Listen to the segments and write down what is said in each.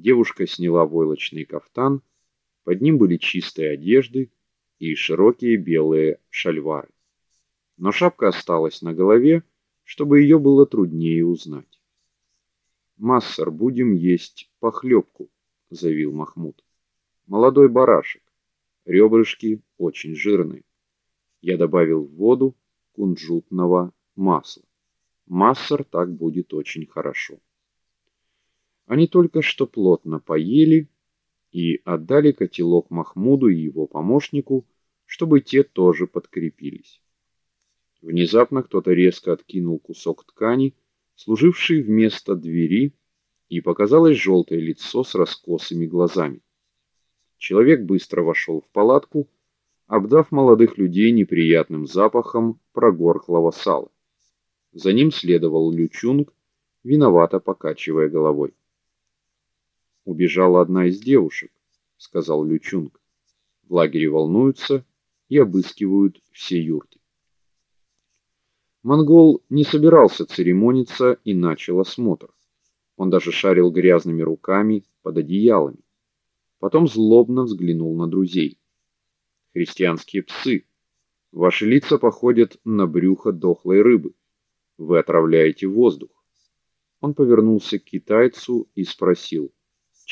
Девушка сняла войлочный кафтан, под ним были чистые одежды и широкие белые шальвары. Но шапка осталась на голове, чтобы ее было труднее узнать. "Массар, будем есть похлебку», — заявил Махмуд. "Молодой барашек. Ребрышки очень жирные. Я добавил в воду кунжутного масла. Массар так будет очень хорошо". Они только что плотно поели и отдали котелок Махмуду и его помощнику, чтобы те тоже подкрепились. Внезапно кто-то резко откинул кусок ткани, служивший вместо двери, и показалось желтое лицо с раскосыми глазами. Человек быстро вошел в палатку, обдав молодых людей неприятным запахом прогорклого сала. За ним следовал Лючунг, виновато покачивая головой. Убежала одна из девушек, сказал Лючунг. В лагере волнуются и обыскивают все юрты. Монгол не собирался церемониться и начал осмотр. Он даже шарил грязными руками под одеялами. Потом злобно взглянул на друзей. Христианские псы, ваши лица походят на брюхо дохлой рыбы. Вы отравляете воздух. Он повернулся к китайцу и спросил: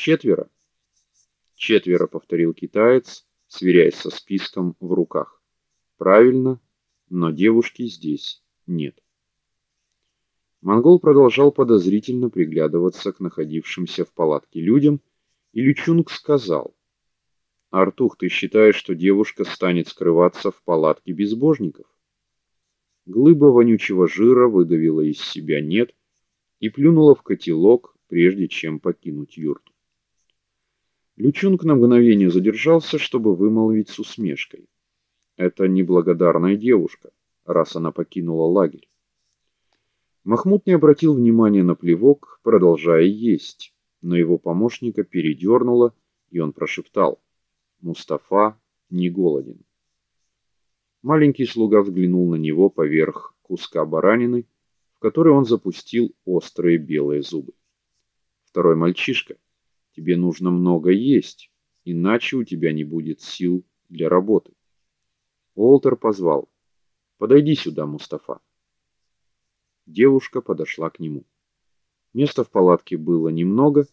"Четверо?" "Четверо", повторил китаец, сверяясь со списком в руках. "Правильно, но девушки здесь нет. Монгол продолжал подозрительно приглядываться к находившимся в палатке людям, и Лючунг сказал: "Артух, ты считаешь, что девушка станет скрываться в палатке безбожников?" Глыба вонючего жира выдавила из себя нет и плюнула в котелок, прежде чем покинуть юрту. Лючунг на мгновение задержался, чтобы вымолвить с усмешкой: "Это неблагодарная девушка раз она покинула лагерь. Махмуд не обратил внимания на плевок, продолжая есть, но его помощника передернуло, и он прошептал: "Мустафа не голоден". Маленький слуга взглянул на него поверх куска баранины, в который он запустил острые белые зубы. Второй мальчишка, тебе нужно много есть, иначе у тебя не будет сил для работы. Олтер позвал: Подойди сюда, Мустафа. Девушка подошла к нему. Места в палатке было немного,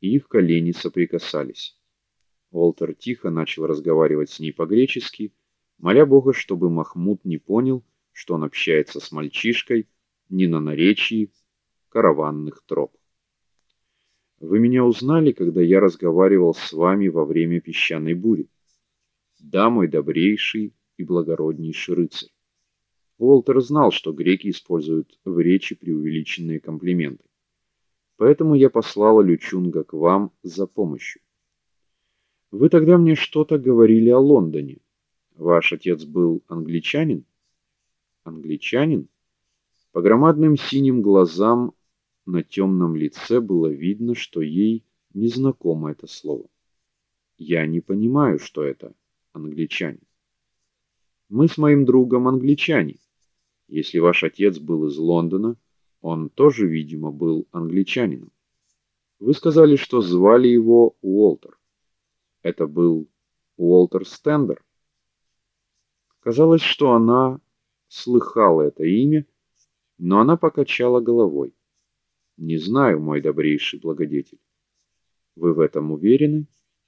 и их колени соприкасались. Олтер тихо начал разговаривать с ней по-гречески, моля Бога, чтобы Махмуд не понял, что он общается с мальчишкой не на наречии караванных троп. Вы меня узнали, когда я разговаривал с вами во время песчаной бури? Да, мой добрейший и благороднейший рыцарь. Уолтер знал, что греки используют в речи преувеличенные комплименты. Поэтому я послала Лючунга к вам за помощью. Вы тогда мне что-то говорили о Лондоне. Ваш отец был англичанин? Англичанин? По громадным синим глазам на темном лице было видно, что ей незнакомо это слово. Я не понимаю, что это англичанин. Мы с моим другом англичане. Если ваш отец был из Лондона, он тоже, видимо, был англичанином. Вы сказали, что звали его Уолтер. Это был Уолтер Стендер. Казалось, что она слыхала это имя, но она покачала головой. Не знаю, мой добрейший благодетель. Вы в этом уверены?